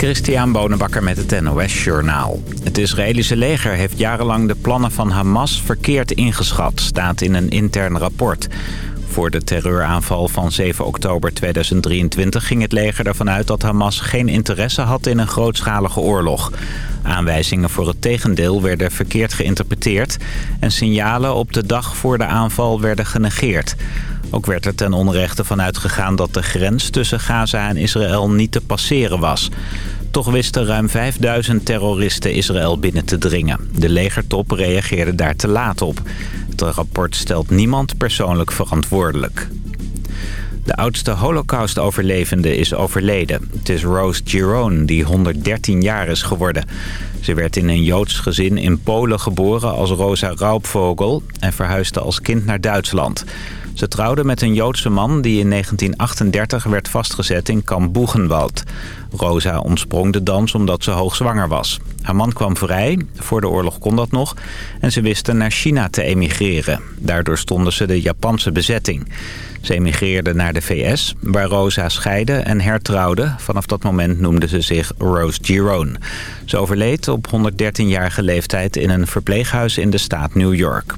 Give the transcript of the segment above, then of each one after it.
Christian Bonenbakker met het NOS Journaal. Het Israëlische leger heeft jarenlang de plannen van Hamas verkeerd ingeschat, staat in een intern rapport. Voor de terreuraanval van 7 oktober 2023 ging het leger ervan uit dat Hamas geen interesse had in een grootschalige oorlog. Aanwijzingen voor het tegendeel werden verkeerd geïnterpreteerd en signalen op de dag voor de aanval werden genegeerd. Ook werd er ten onrechte van uitgegaan dat de grens tussen Gaza en Israël niet te passeren was. Toch wisten ruim 5000 terroristen Israël binnen te dringen. De legertop reageerde daar te laat op. Het rapport stelt niemand persoonlijk verantwoordelijk. De oudste holocaust-overlevende is overleden. Het is Rose Girone, die 113 jaar is geworden. Ze werd in een Joods gezin in Polen geboren als Rosa Raubvogel... en verhuisde als kind naar Duitsland. Ze trouwde met een Joodse man die in 1938 werd vastgezet in kamp Boegenwald. Rosa ontsprong de dans omdat ze hoogzwanger was. Haar man kwam vrij, voor de oorlog kon dat nog, en ze wisten naar China te emigreren. Daardoor stonden ze de Japanse bezetting. Ze emigreerde naar de VS, waar Rosa scheidde en hertrouwde. Vanaf dat moment noemde ze zich Rose Girone. Ze overleed op 113-jarige leeftijd in een verpleeghuis in de staat New York.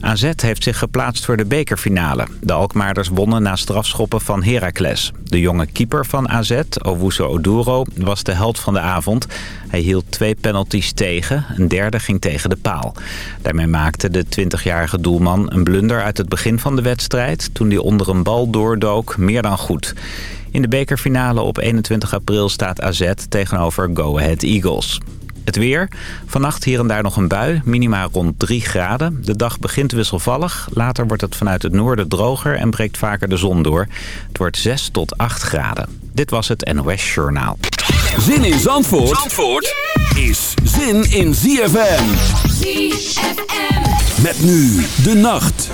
AZ heeft zich geplaatst voor de bekerfinale. De Alkmaarders wonnen na strafschoppen van Heracles. De jonge keeper van AZ, Owusu Oduro, was de held van de avond. Hij hield twee penalties tegen, een derde ging tegen de paal. Daarmee maakte de 20-jarige doelman een blunder uit het begin van de wedstrijd... toen hij onder een bal doordook, meer dan goed. In de bekerfinale op 21 april staat AZ tegenover Go Ahead Eagles. Het weer. Vannacht hier en daar nog een bui. Minima rond 3 graden. De dag begint wisselvallig. Later wordt het vanuit het noorden droger en breekt vaker de zon door. Het wordt 6 tot 8 graden. Dit was het NOS Journaal. Zin in Zandvoort, Zandvoort is zin in ZFM. ZFM. Met nu de nacht.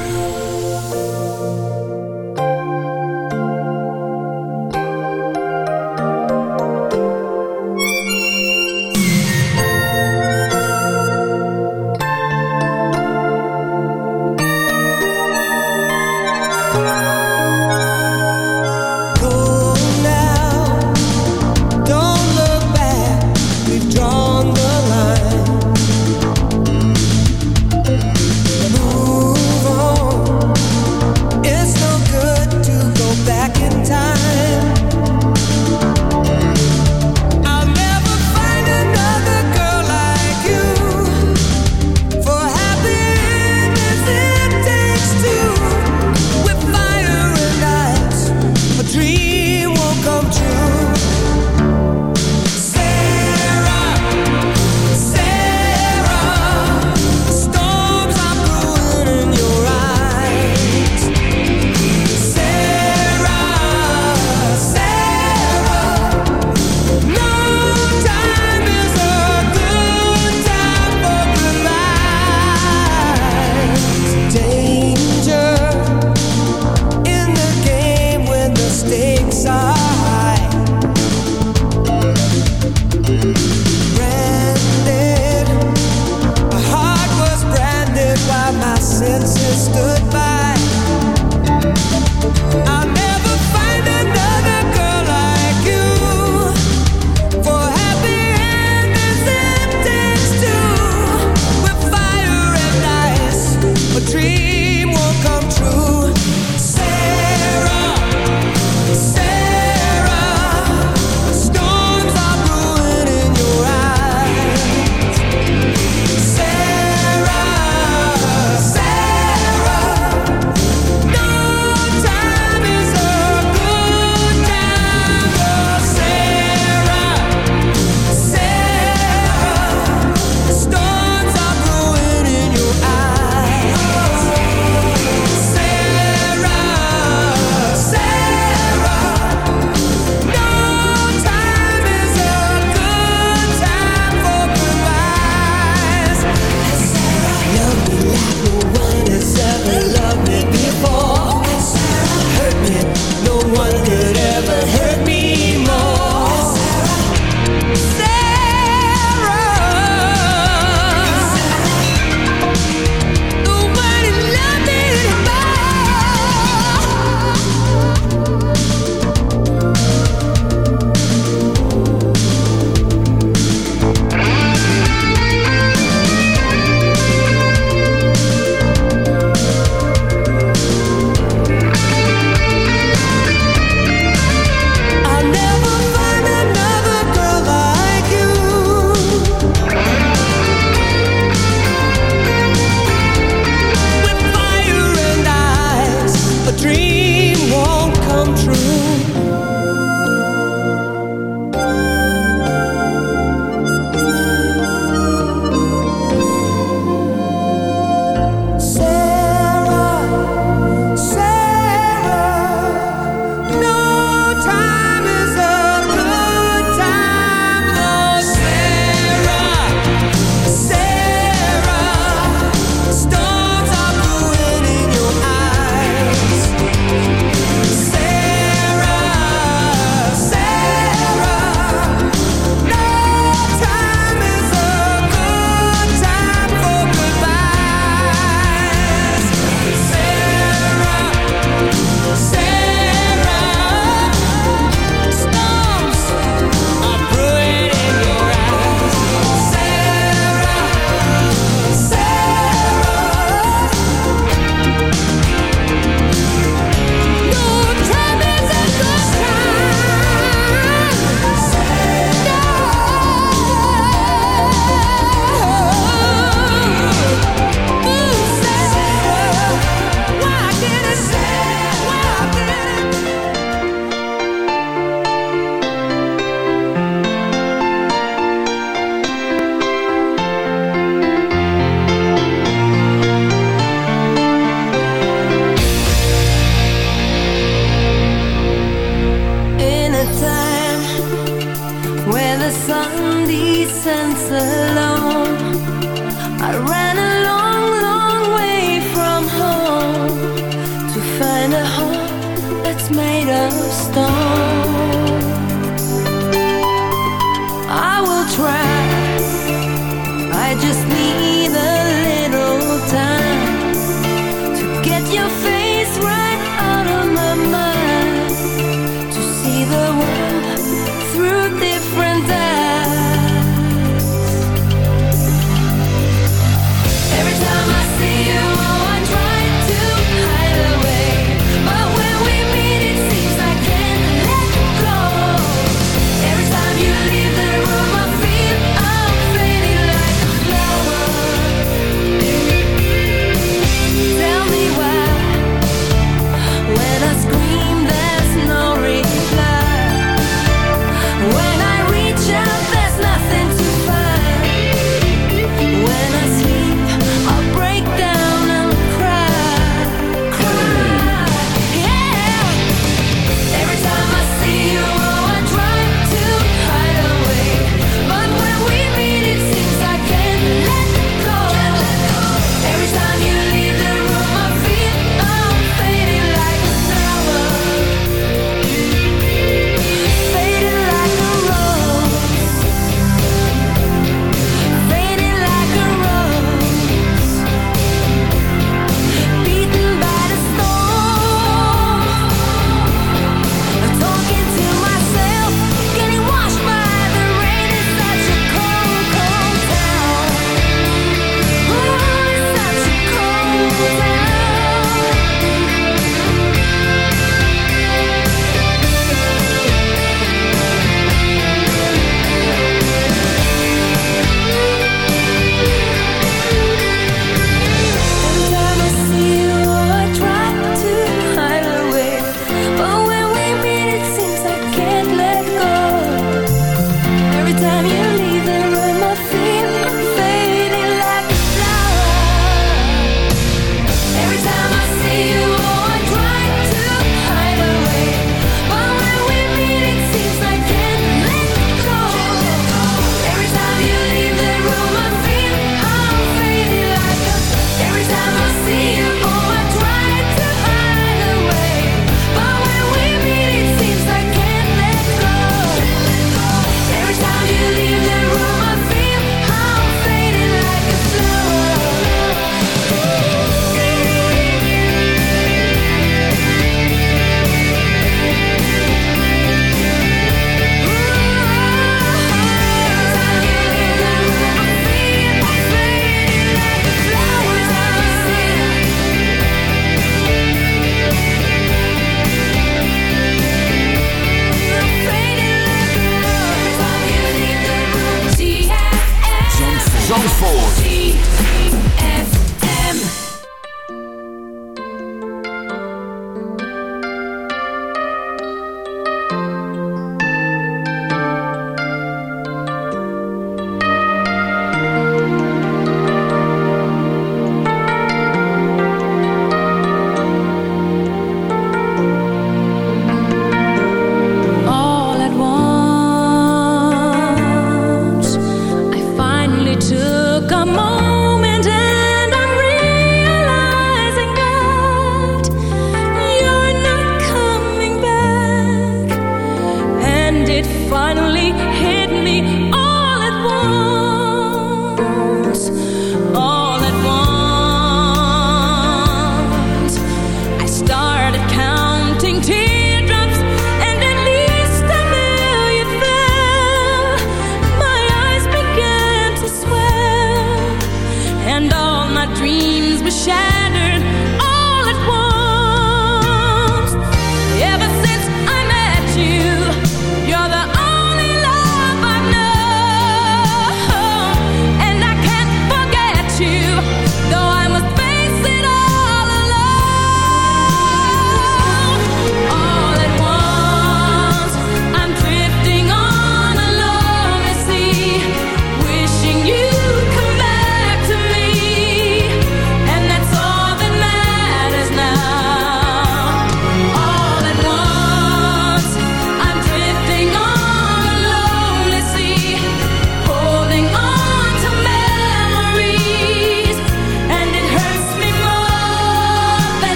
shine.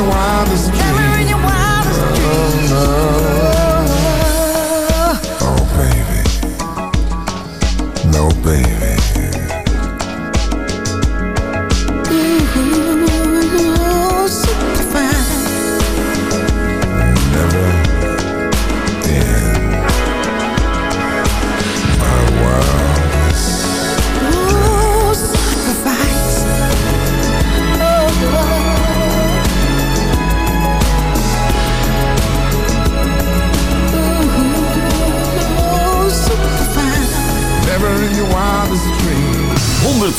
rewind this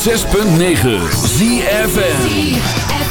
106.9 ZFN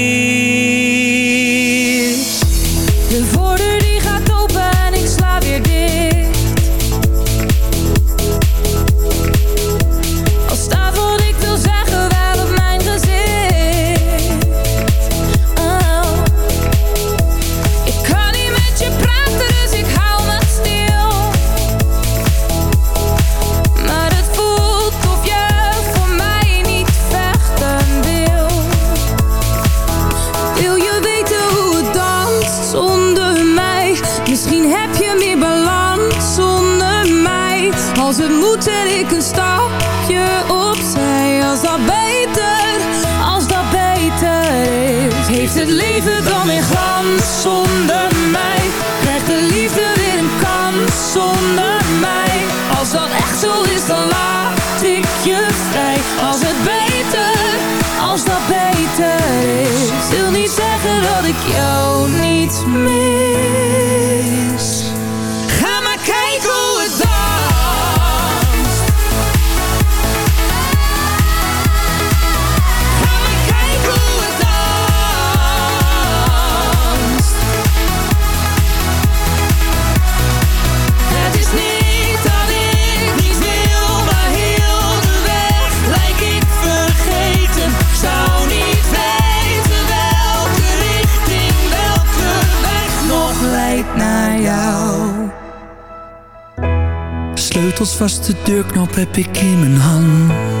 sleutels vast, de deurknop heb ik in mijn hand.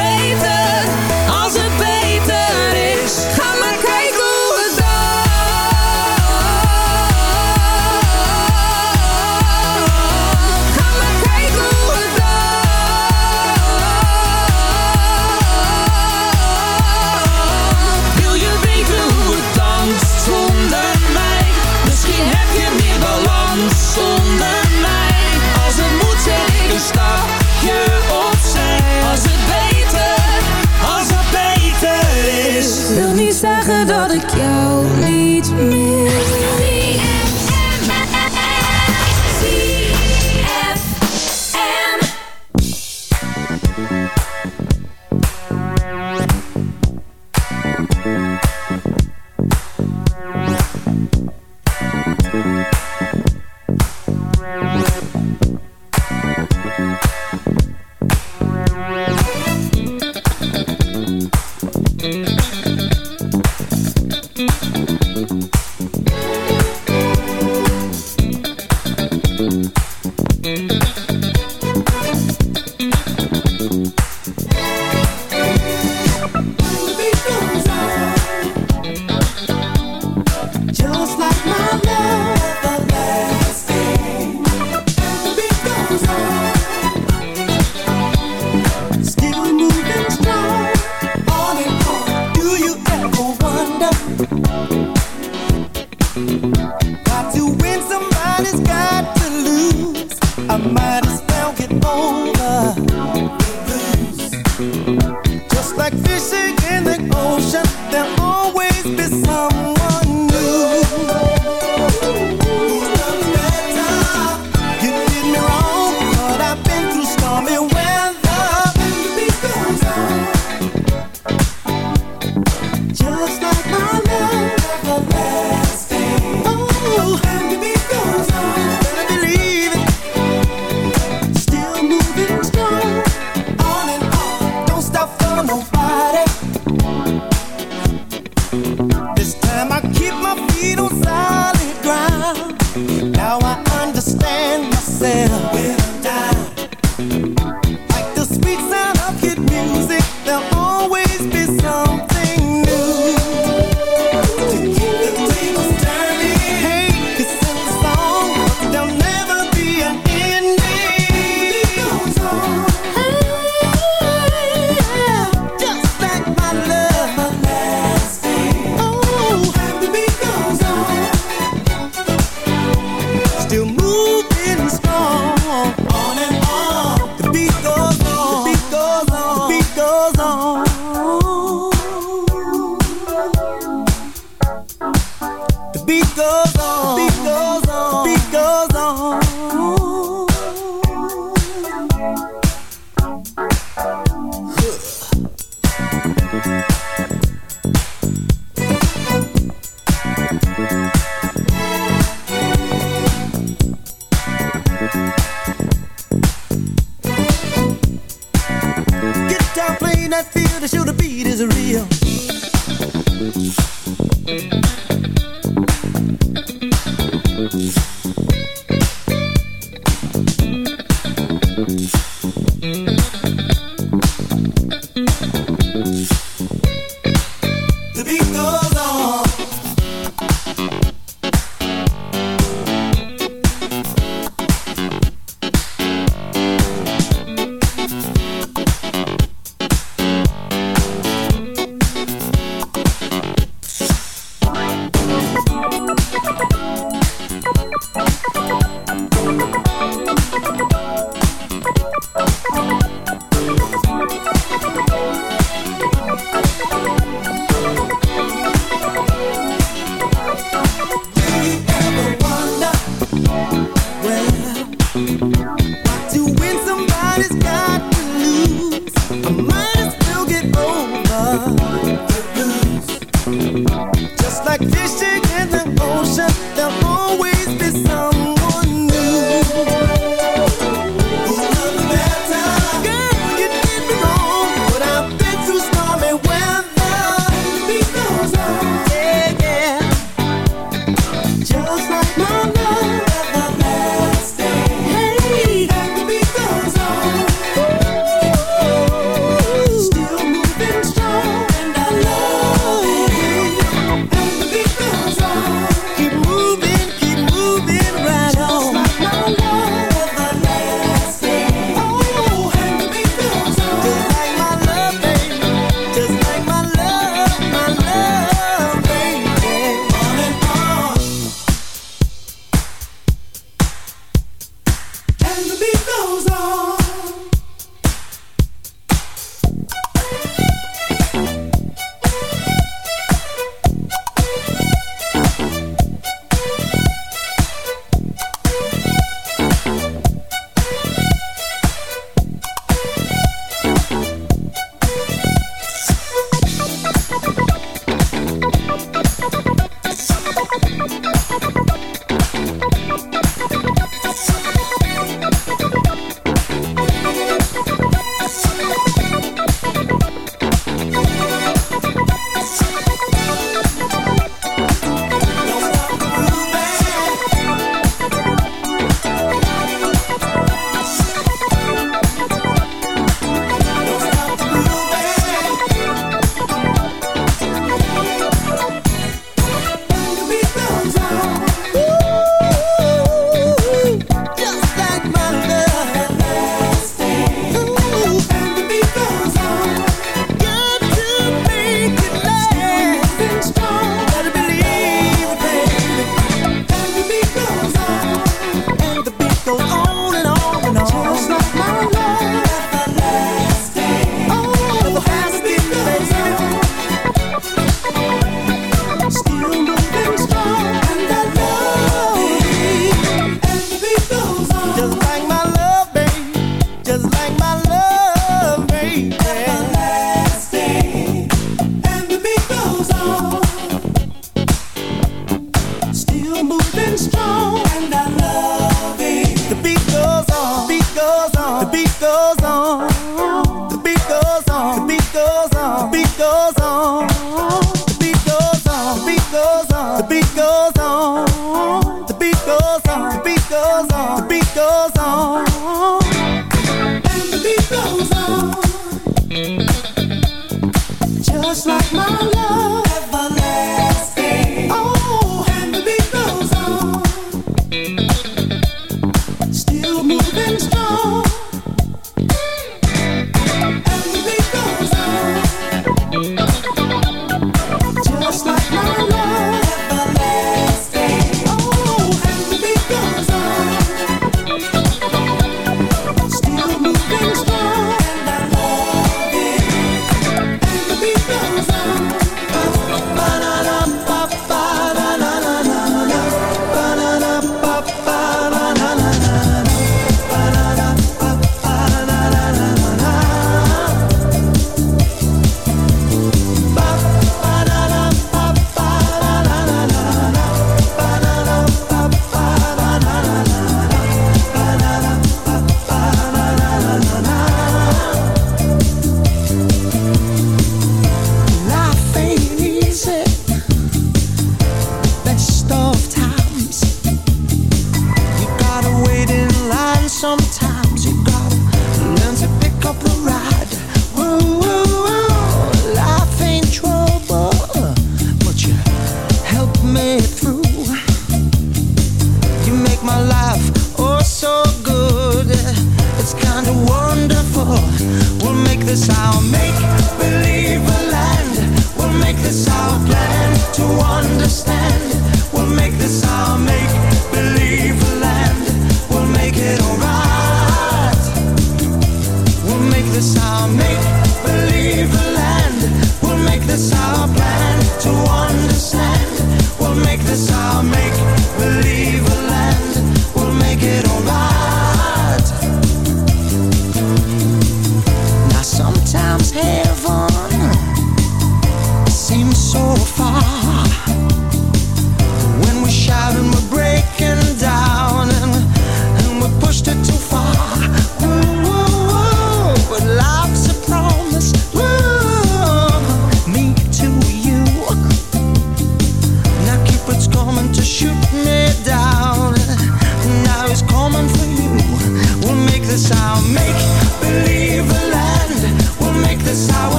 beat goes on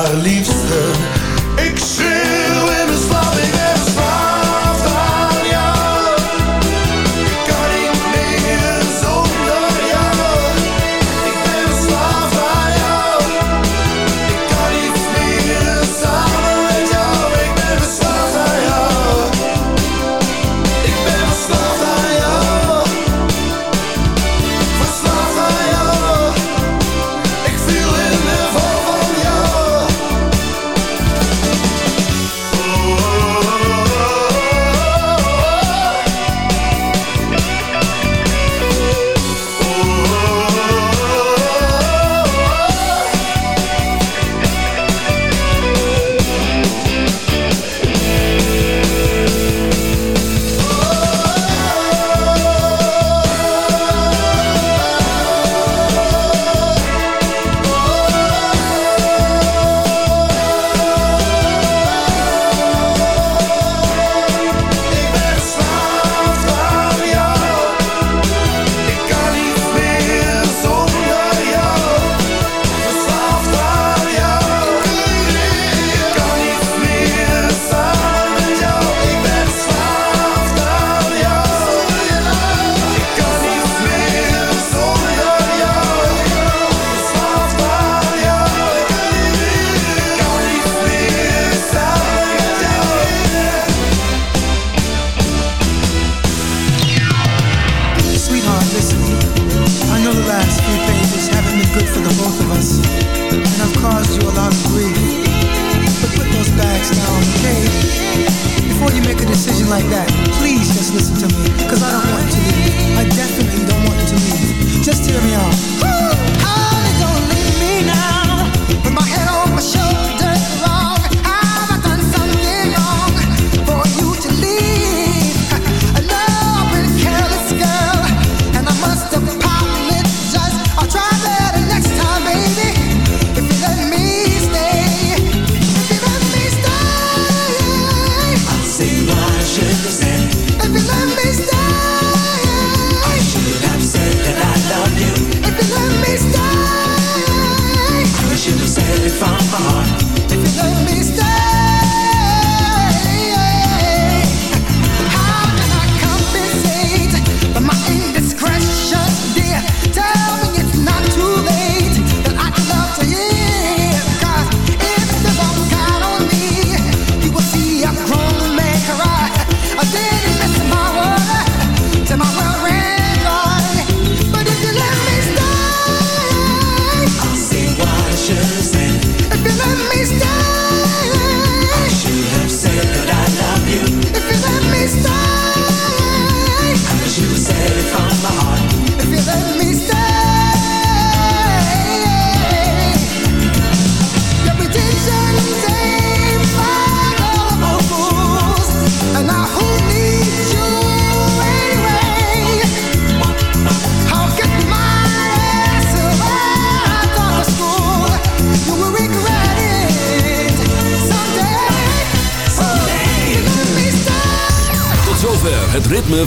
allerliefste.